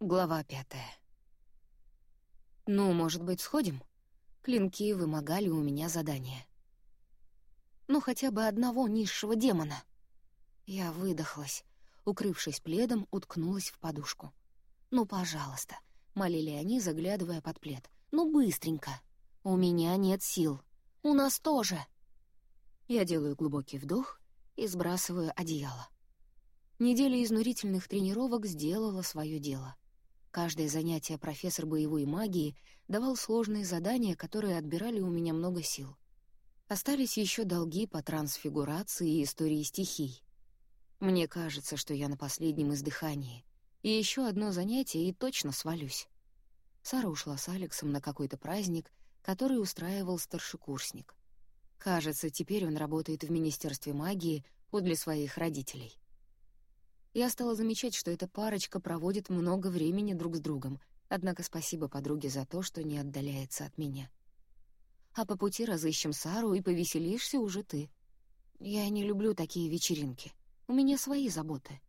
Глава пятая. «Ну, может быть, сходим?» Клинки вымогали у меня задание. «Ну, хотя бы одного низшего демона». Я выдохлась, укрывшись пледом, уткнулась в подушку. «Ну, пожалуйста», — молили они, заглядывая под плед. «Ну, быстренько. У меня нет сил. У нас тоже». Я делаю глубокий вдох и сбрасываю одеяло. Неделя изнурительных тренировок сделала свое дело. Каждое занятие профессор боевой магии давал сложные задания, которые отбирали у меня много сил. Остались еще долги по трансфигурации и истории стихий. Мне кажется, что я на последнем издыхании. И еще одно занятие, и точно свалюсь. Сара ушла с Алексом на какой-то праздник, который устраивал старшекурсник. Кажется, теперь он работает в Министерстве магии подле своих родителей. Я стала замечать, что эта парочка проводит много времени друг с другом, однако спасибо подруге за то, что не отдаляется от меня. А по пути разыщем Сару и повеселишься уже ты. Я не люблю такие вечеринки. У меня свои заботы.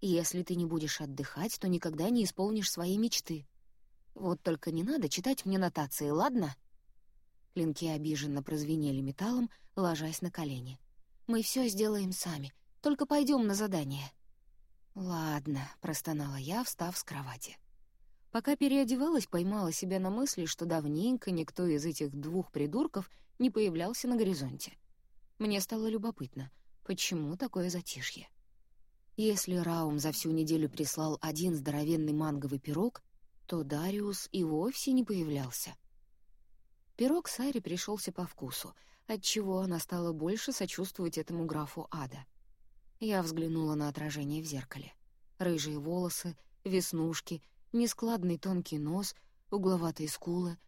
Если ты не будешь отдыхать, то никогда не исполнишь свои мечты. Вот только не надо читать мне нотации, ладно?» Клинки обиженно прозвенели металлом, ложась на колени. «Мы все сделаем сами, только пойдем на задание». «Ладно», — простонала я, встав с кровати. Пока переодевалась, поймала себя на мысли, что давненько никто из этих двух придурков не появлялся на горизонте. Мне стало любопытно, почему такое затишье. Если Раум за всю неделю прислал один здоровенный манговый пирог, то Дариус и вовсе не появлялся. Пирог Саре пришелся по вкусу, отчего она стала больше сочувствовать этому графу ада. Я взглянула на отражение в зеркале. Рыжие волосы, веснушки, нескладный тонкий нос, угловатые скулы.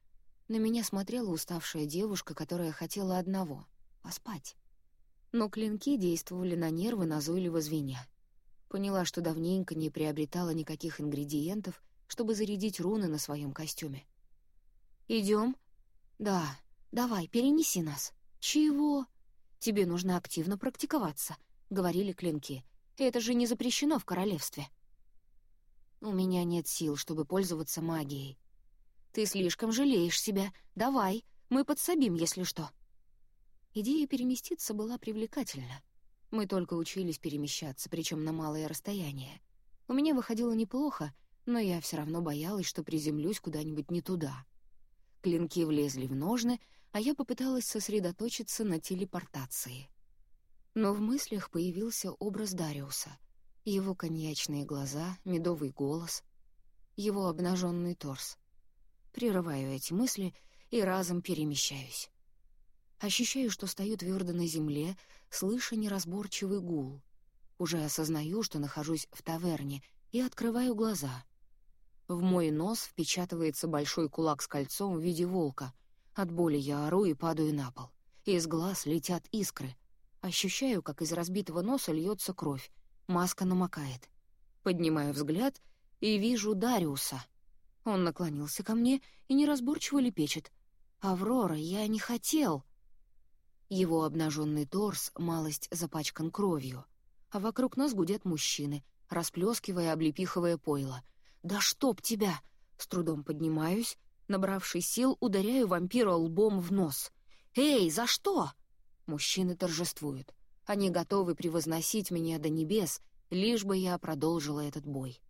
На меня смотрела уставшая девушка, которая хотела одного — поспать. Но клинки действовали на нервы, назойливо звеня. Поняла, что давненько не приобретала никаких ингредиентов, чтобы зарядить руны на своем костюме. Идем? «Да, давай, перенеси нас». «Чего?» «Тебе нужно активно практиковаться», говорили клинки. «Это же не запрещено в королевстве». «У меня нет сил, чтобы пользоваться магией». «Ты слишком жалеешь себя. Давай, мы подсобим, если что». Идея переместиться была привлекательна. Мы только учились перемещаться, причем на малое расстояние. У меня выходило неплохо, но я все равно боялась, что приземлюсь куда-нибудь не туда. Клинки влезли в ножны, а я попыталась сосредоточиться на телепортации. Но в мыслях появился образ Дариуса. Его коньячные глаза, медовый голос, его обнаженный торс. Прерываю эти мысли и разом перемещаюсь. Ощущаю, что стою твердо на земле, слыша неразборчивый гул. Уже осознаю, что нахожусь в таверне, и открываю глаза. В мой нос впечатывается большой кулак с кольцом в виде волка. От боли я ору и падаю на пол. Из глаз летят искры — Ощущаю, как из разбитого носа льется кровь. Маска намокает. Поднимаю взгляд и вижу Дариуса. Он наклонился ко мне и неразборчиво лепечет. «Аврора, я не хотел!» Его обнаженный торс малость запачкан кровью, а вокруг нас гудят мужчины, расплескивая облепиховое пойло. «Да чтоб тебя!» С трудом поднимаюсь, набравшись сил, ударяю вампира лбом в нос. «Эй, за что?» Мужчины торжествуют. Они готовы превозносить меня до небес, лишь бы я продолжила этот бой.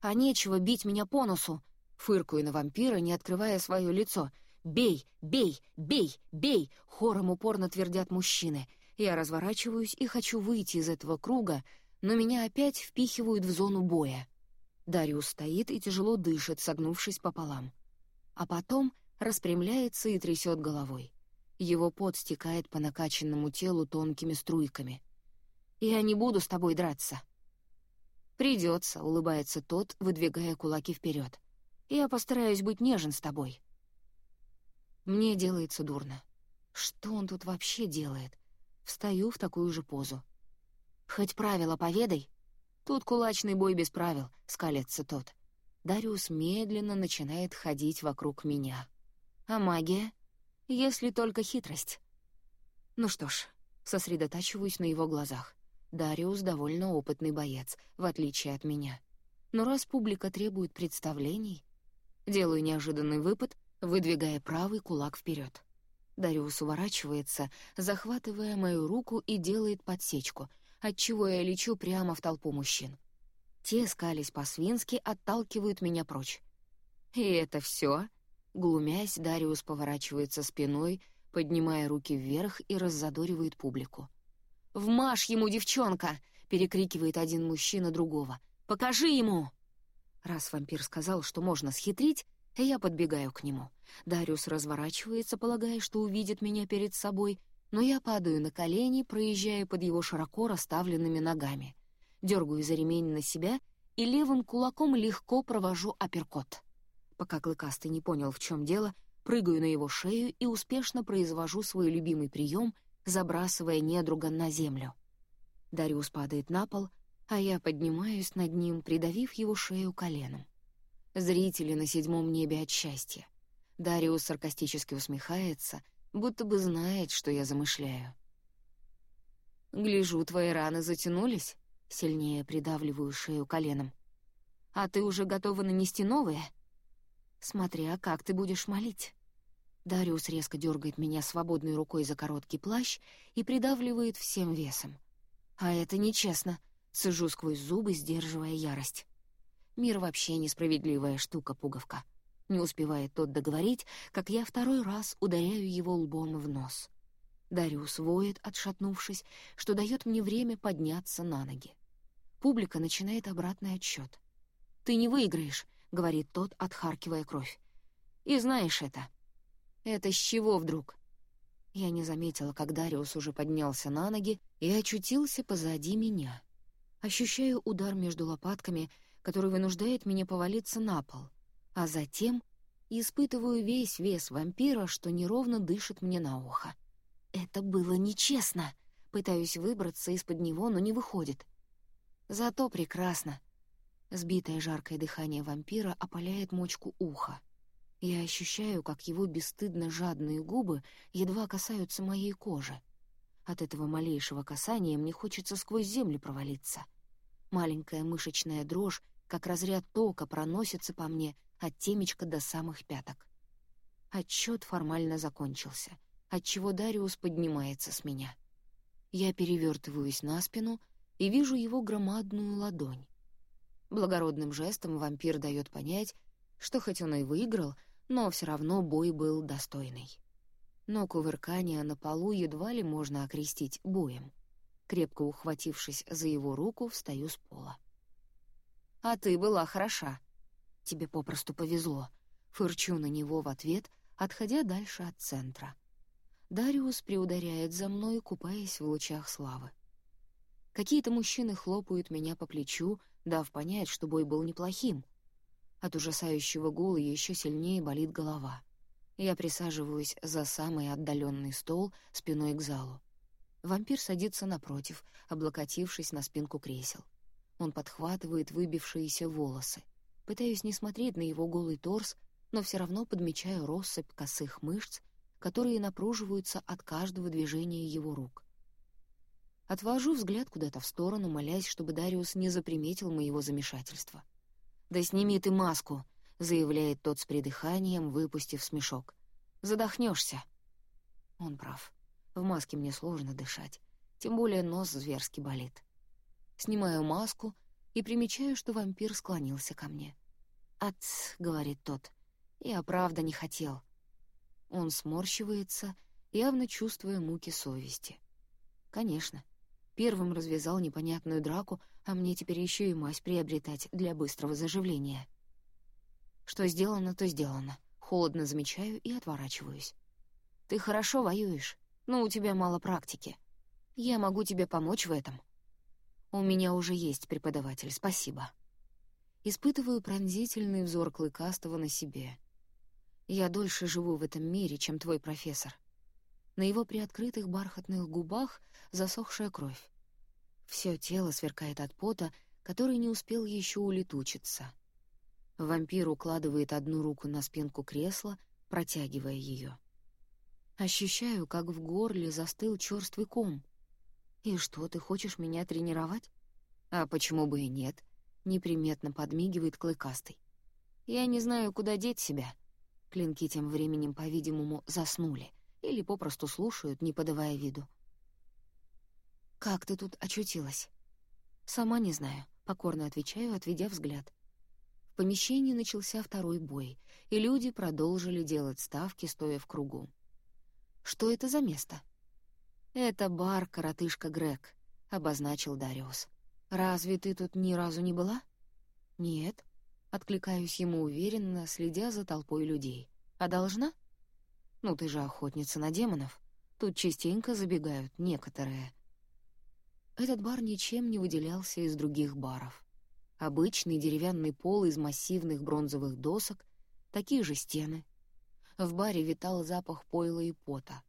А нечего бить меня по носу, фыркую на вампира, не открывая свое лицо. «Бей! Бей! Бей! Бей!» — хором упорно твердят мужчины. Я разворачиваюсь и хочу выйти из этого круга, но меня опять впихивают в зону боя. Дариус стоит и тяжело дышит, согнувшись пополам. А потом распрямляется и трясет головой. Его пот стекает по накачанному телу тонкими струйками. «Я не буду с тобой драться». «Придется», — улыбается тот, выдвигая кулаки вперед. «Я постараюсь быть нежен с тобой». Мне делается дурно. Что он тут вообще делает? Встаю в такую же позу. «Хоть правила поведай». «Тут кулачный бой без правил», — скалится тот. Дариус медленно начинает ходить вокруг меня. «А магия?» Если только хитрость. Ну что ж, сосредотачиваюсь на его глазах. Дариус довольно опытный боец, в отличие от меня. Но раз публика требует представлений, делаю неожиданный выпад, выдвигая правый кулак вперед. Дариус уворачивается, захватывая мою руку и делает подсечку, отчего я лечу прямо в толпу мужчин. Те, скались по-свински, отталкивают меня прочь. «И это все? Глумясь, Дариус поворачивается спиной, поднимая руки вверх и раззадоривает публику. «Вмажь ему, девчонка!» — перекрикивает один мужчина другого. «Покажи ему!» Раз вампир сказал, что можно схитрить, я подбегаю к нему. Дариус разворачивается, полагая, что увидит меня перед собой, но я падаю на колени, проезжая под его широко расставленными ногами. Дергаю за ремень на себя и левым кулаком легко провожу апперкот. Пока Клыкастый не понял, в чем дело, прыгаю на его шею и успешно произвожу свой любимый прием, забрасывая недруга на землю. Дариус падает на пол, а я поднимаюсь над ним, придавив его шею коленом. Зрители на седьмом небе от счастья. Дариус саркастически усмехается, будто бы знает, что я замышляю. «Гляжу, твои раны затянулись», — сильнее придавливаю шею коленом. «А ты уже готова нанести новые?» «Смотря как ты будешь молить». Дариус резко дергает меня свободной рукой за короткий плащ и придавливает всем весом. «А это нечестно», — сижу сквозь зубы, сдерживая ярость. Мир вообще несправедливая штука-пуговка. Не успевает тот договорить, как я второй раз ударяю его лбом в нос. Дариус воет, отшатнувшись, что дает мне время подняться на ноги. Публика начинает обратный отсчет. «Ты не выиграешь», — говорит тот, отхаркивая кровь. «И знаешь это». «Это с чего вдруг?» Я не заметила, как Дариус уже поднялся на ноги и очутился позади меня. Ощущаю удар между лопатками — который вынуждает меня повалиться на пол, а затем испытываю весь вес вампира, что неровно дышит мне на ухо. Это было нечестно. Пытаюсь выбраться из-под него, но не выходит. Зато прекрасно. Сбитое жаркое дыхание вампира опаляет мочку уха. Я ощущаю, как его бесстыдно жадные губы едва касаются моей кожи. От этого малейшего касания мне хочется сквозь землю провалиться. Маленькая мышечная дрожь как разряд тока проносится по мне от темечка до самых пяток. Отчет формально закончился, отчего Дариус поднимается с меня. Я перевертываюсь на спину и вижу его громадную ладонь. Благородным жестом вампир дает понять, что хоть он и выиграл, но все равно бой был достойный. Но кувыркание на полу едва ли можно окрестить боем. Крепко ухватившись за его руку, встаю с пола. А ты была хороша. Тебе попросту повезло. Фырчу на него в ответ, отходя дальше от центра. Дариус приударяет за мной, купаясь в лучах славы. Какие-то мужчины хлопают меня по плечу, дав понять, что бой был неплохим. От ужасающего гула еще сильнее болит голова. Я присаживаюсь за самый отдаленный стол спиной к залу. Вампир садится напротив, облокотившись на спинку кресел. Он подхватывает выбившиеся волосы. Пытаюсь не смотреть на его голый торс, но все равно подмечаю россыпь косых мышц, которые напруживаются от каждого движения его рук. Отвожу взгляд куда-то в сторону, молясь, чтобы Дариус не заприметил моего замешательства. «Да сними ты маску!» — заявляет тот с придыханием, выпустив смешок. «Задохнешься!» Он прав. В маске мне сложно дышать, тем более нос зверски болит. Снимаю маску и примечаю, что вампир склонился ко мне. «От», — говорит тот, — «я правда не хотел». Он сморщивается, явно чувствуя муки совести. «Конечно. Первым развязал непонятную драку, а мне теперь еще и мазь приобретать для быстрого заживления». Что сделано, то сделано. Холодно замечаю и отворачиваюсь. «Ты хорошо воюешь, но у тебя мало практики. Я могу тебе помочь в этом». У меня уже есть преподаватель, спасибо. Испытываю пронзительный взор Клыкастого на себе. Я дольше живу в этом мире, чем твой профессор. На его приоткрытых бархатных губах засохшая кровь. Все тело сверкает от пота, который не успел еще улетучиться. Вампир укладывает одну руку на спинку кресла, протягивая ее. Ощущаю, как в горле застыл черствый ком — «И что, ты хочешь меня тренировать?» «А почему бы и нет?» Неприметно подмигивает клыкастый. Я не знаю, куда деть себя. Клинки тем временем, по-видимому, заснули или попросту слушают, не подавая виду. «Как ты тут очутилась?» «Сама не знаю», — покорно отвечаю, отведя взгляд. В помещении начался второй бой, и люди продолжили делать ставки, стоя в кругу. «Что это за место?» «Это бар «Коротышка Грег», — обозначил Дариус. «Разве ты тут ни разу не была?» «Нет», — откликаюсь ему уверенно, следя за толпой людей. «А должна?» «Ну, ты же охотница на демонов. Тут частенько забегают некоторые». Этот бар ничем не выделялся из других баров. Обычный деревянный пол из массивных бронзовых досок, такие же стены. В баре витал запах пойла и пота.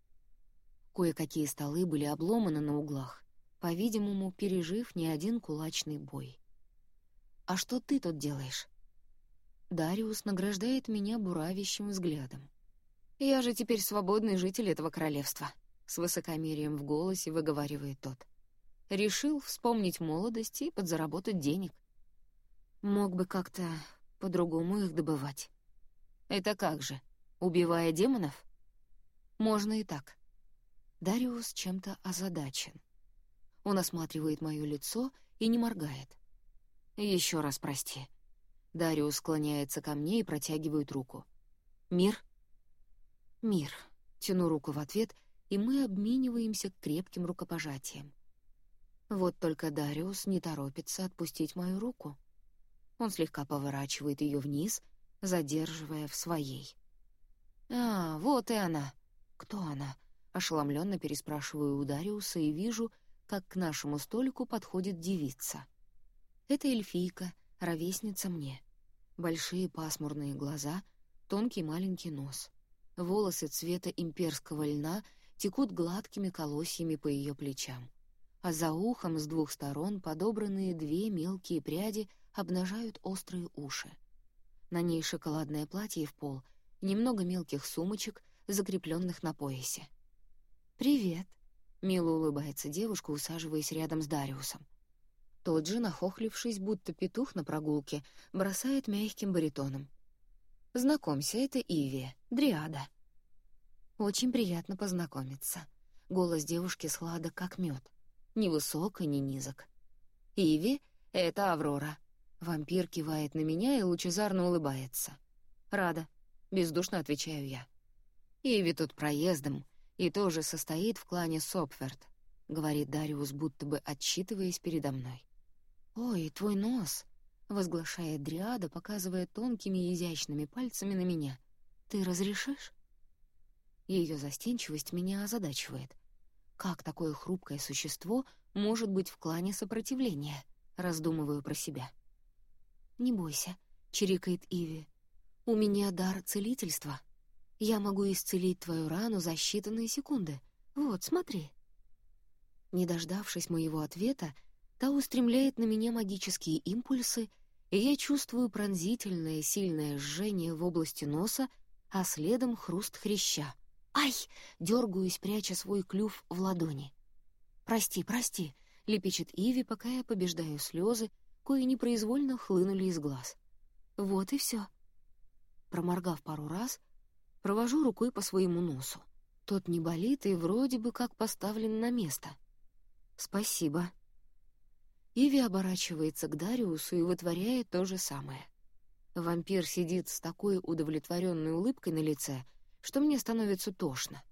Кое-какие столы были обломаны на углах, по-видимому, пережив не один кулачный бой. «А что ты тут делаешь?» Дариус награждает меня буравящим взглядом. «Я же теперь свободный житель этого королевства», — с высокомерием в голосе выговаривает тот. Решил вспомнить молодость и подзаработать денег. Мог бы как-то по-другому их добывать. Это как же, убивая демонов? Можно и так. Дариус чем-то озадачен. Он осматривает мое лицо и не моргает. Еще раз прости. Дариус склоняется ко мне и протягивает руку. «Мир?» «Мир». Тяну руку в ответ, и мы обмениваемся крепким рукопожатием. Вот только Дариус не торопится отпустить мою руку. Он слегка поворачивает ее вниз, задерживая в своей. «А, вот и она!» «Кто она?» — ошеломленно переспрашиваю у Дариуса и вижу, как к нашему столику подходит девица. Это эльфийка, ровесница мне. Большие пасмурные глаза, тонкий маленький нос. Волосы цвета имперского льна текут гладкими колосьями по ее плечам а за ухом с двух сторон подобранные две мелкие пряди обнажают острые уши. На ней шоколадное платье в пол, немного мелких сумочек, закрепленных на поясе. «Привет», — мило улыбается девушка, усаживаясь рядом с Дариусом. Тот же, нахохлившись, будто петух на прогулке, бросает мягким баритоном. «Знакомься, это Иви, Дриада». «Очень приятно познакомиться». Голос девушки сладок, как мед ни высок и ни низок. «Иви — это Аврора». Вампир кивает на меня и лучезарно улыбается. «Рада», — бездушно отвечаю я. «Иви тут проездом и тоже состоит в клане Сопферт», — говорит Дариус, будто бы отчитываясь передо мной. «Ой, твой нос», — возглашает Дриада, показывая тонкими изящными пальцами на меня. «Ты разрешишь?» Ее застенчивость меня озадачивает. Как такое хрупкое существо может быть в клане сопротивления? Раздумываю про себя. «Не бойся», — чирикает Иви. «У меня дар целительства. Я могу исцелить твою рану за считанные секунды. Вот, смотри». Не дождавшись моего ответа, та устремляет на меня магические импульсы, и я чувствую пронзительное сильное жжение в области носа, а следом хруст хряща. «Ай!» — дергаюсь, пряча свой клюв в ладони. «Прости, прости!» — лепечет Иви, пока я побеждаю слезы, кои непроизвольно хлынули из глаз. Вот и все. Проморгав пару раз, провожу рукой по своему носу. Тот не болит и вроде бы как поставлен на место. «Спасибо». Иви оборачивается к Дариусу и вытворяет то же самое. Вампир сидит с такой удовлетворенной улыбкой на лице — что мне становится тошно.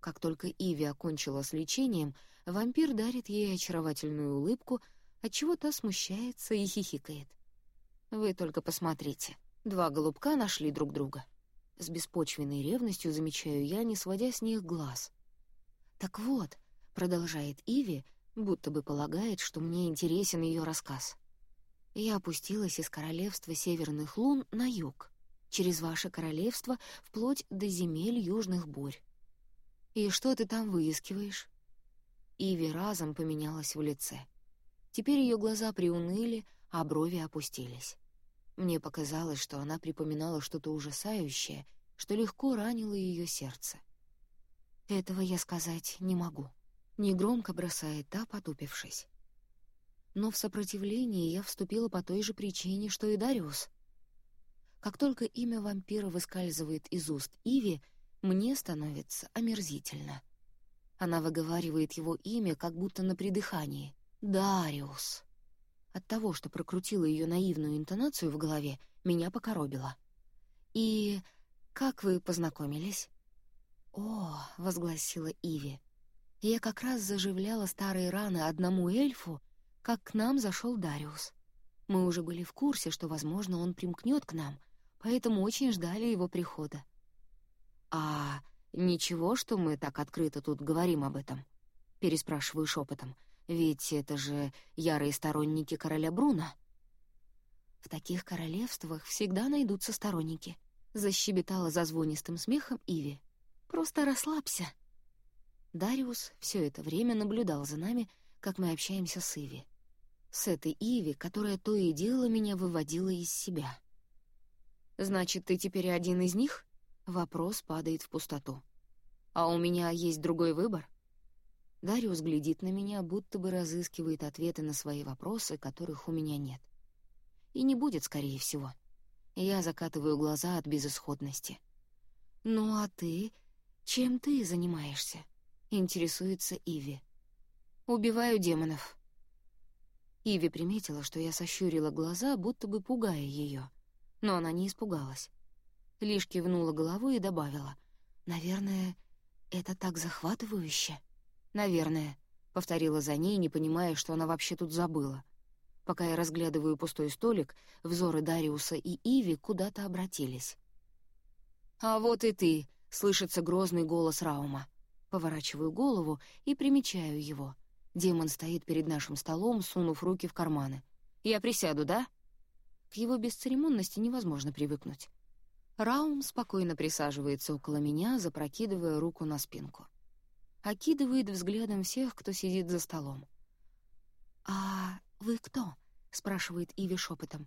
Как только Иви окончила с лечением, вампир дарит ей очаровательную улыбку, отчего та смущается и хихикает. Вы только посмотрите. Два голубка нашли друг друга. С беспочвенной ревностью замечаю я, не сводя с них глаз. «Так вот», — продолжает Иви, будто бы полагает, что мне интересен ее рассказ. Я опустилась из королевства Северных Лун на юг через ваше королевство вплоть до земель южных бурь. И что ты там выискиваешь?» Иви разом поменялась в лице. Теперь ее глаза приуныли, а брови опустились. Мне показалось, что она припоминала что-то ужасающее, что легко ранило ее сердце. «Этого я сказать не могу», — негромко бросает та, потупившись. Но в сопротивлении я вступила по той же причине, что и Дариус. Как только имя вампира выскальзывает из уст Иви, мне становится омерзительно. Она выговаривает его имя, как будто на придыхании. «Дариус». От того, что прокрутила ее наивную интонацию в голове, меня покоробило. «И как вы познакомились?» «О», — возгласила Иви, — «я как раз заживляла старые раны одному эльфу, как к нам зашел Дариус. Мы уже были в курсе, что, возможно, он примкнет к нам, поэтому очень ждали его прихода. «А ничего, что мы так открыто тут говорим об этом?» — переспрашиваю шепотом. «Ведь это же ярые сторонники короля Бруна». «В таких королевствах всегда найдутся сторонники», — защебетала зазвонистым смехом Иви. «Просто расслабься». Дариус все это время наблюдал за нами, как мы общаемся с Иви. С этой Иви, которая то и дело меня выводила из себя. «Значит, ты теперь один из них?» Вопрос падает в пустоту. «А у меня есть другой выбор?» Дариус глядит на меня, будто бы разыскивает ответы на свои вопросы, которых у меня нет. И не будет, скорее всего. Я закатываю глаза от безысходности. «Ну а ты? Чем ты занимаешься?» — интересуется Иви. «Убиваю демонов». Иви приметила, что я сощурила глаза, будто бы пугая ее, но она не испугалась лишь кивнула головой и добавила. «Наверное, это так захватывающе?» «Наверное», — повторила за ней, не понимая, что она вообще тут забыла. Пока я разглядываю пустой столик, взоры Дариуса и Иви куда-то обратились. «А вот и ты!» — слышится грозный голос Раума. Поворачиваю голову и примечаю его. Демон стоит перед нашим столом, сунув руки в карманы. «Я присяду, да?» К его бесцеремонности невозможно привыкнуть. Раум спокойно присаживается около меня, запрокидывая руку на спинку. Окидывает взглядом всех, кто сидит за столом. «А вы кто?» — спрашивает Иви шепотом.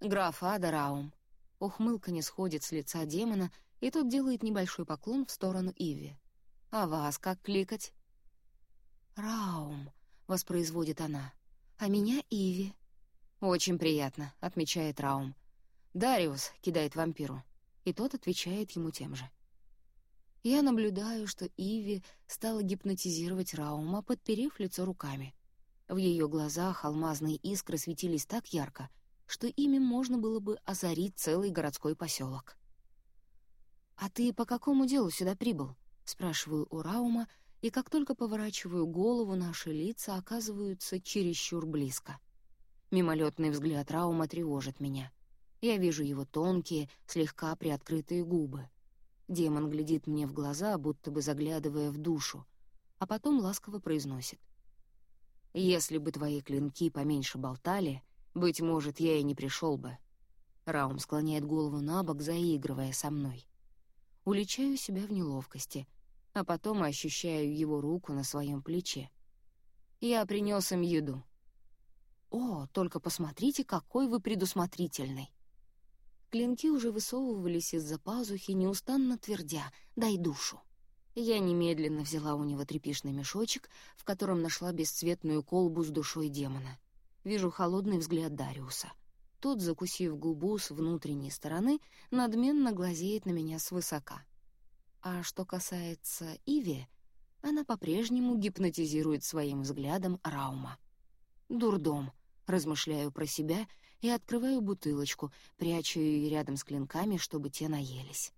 «Граф Ада Раум». Ухмылка не сходит с лица демона, и тот делает небольшой поклон в сторону Иви. «А вас как кликать?» «Раум», — воспроизводит она. «А меня Иви». «Очень приятно», — отмечает Раум. «Дариус», — кидает вампиру, и тот отвечает ему тем же. Я наблюдаю, что Иви стала гипнотизировать Раума, подперев лицо руками. В ее глазах алмазные искры светились так ярко, что ими можно было бы озарить целый городской поселок. «А ты по какому делу сюда прибыл?» — спрашиваю у Раума, и как только поворачиваю голову, наши лица оказываются чересчур близко. Мимолетный взгляд Раума тревожит меня. Я вижу его тонкие, слегка приоткрытые губы. Демон глядит мне в глаза, будто бы заглядывая в душу, а потом ласково произносит. «Если бы твои клинки поменьше болтали, быть может, я и не пришел бы». Раум склоняет голову на бок, заигрывая со мной. Уличаю себя в неловкости, а потом ощущаю его руку на своем плече. Я принес им еду. «О, только посмотрите, какой вы предусмотрительный!» Клинки уже высовывались из-за пазухи, неустанно твердя «дай душу». Я немедленно взяла у него тряпишный мешочек, в котором нашла бесцветную колбу с душой демона. Вижу холодный взгляд Дариуса. Тот, закусив губу с внутренней стороны, надменно глазеет на меня свысока. А что касается Иви, она по-прежнему гипнотизирует своим взглядом Раума. «Дурдом», — размышляю про себя и открываю бутылочку, прячу ее рядом с клинками, чтобы те наелись.